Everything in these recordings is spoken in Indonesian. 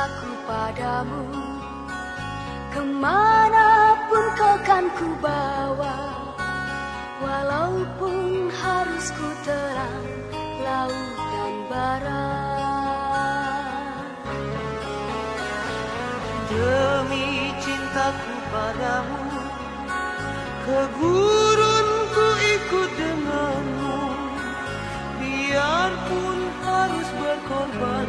cintaku padamu. Ke mana pun kau kan ku bawa Walaupun harus ku terang laut dan barat Demi cintaku padamu Ke gurun ku ikut denganmu. Biarpun harus berkorban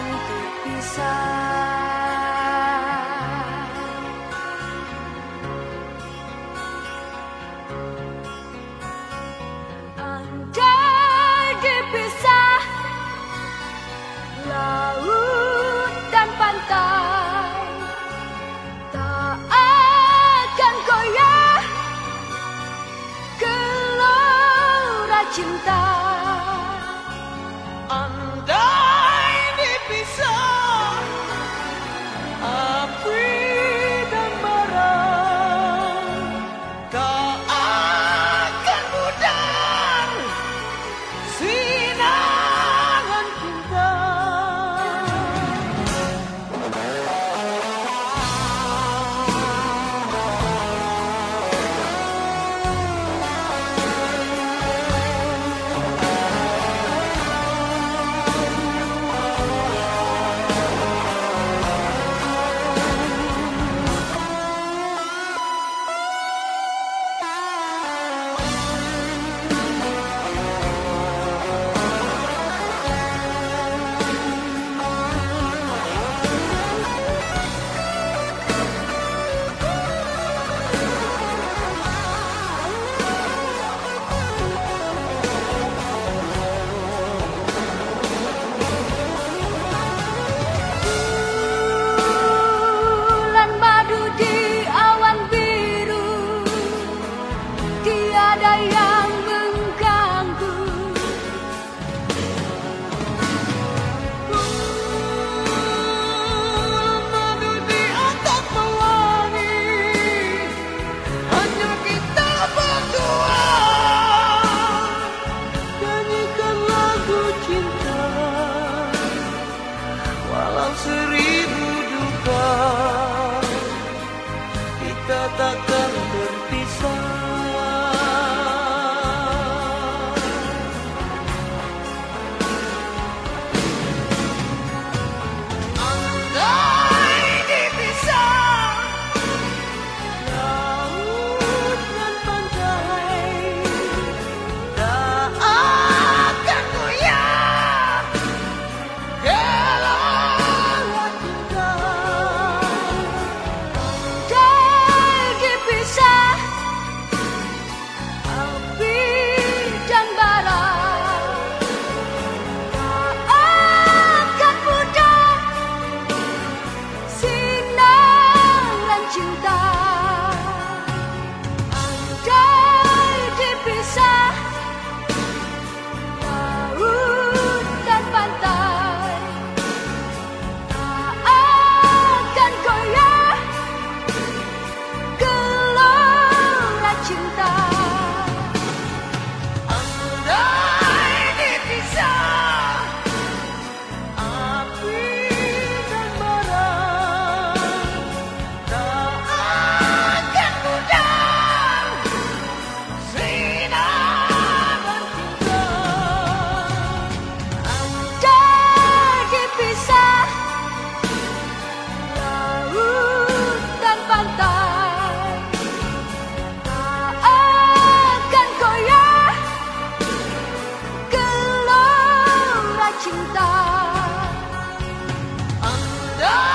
takkan terpisah No!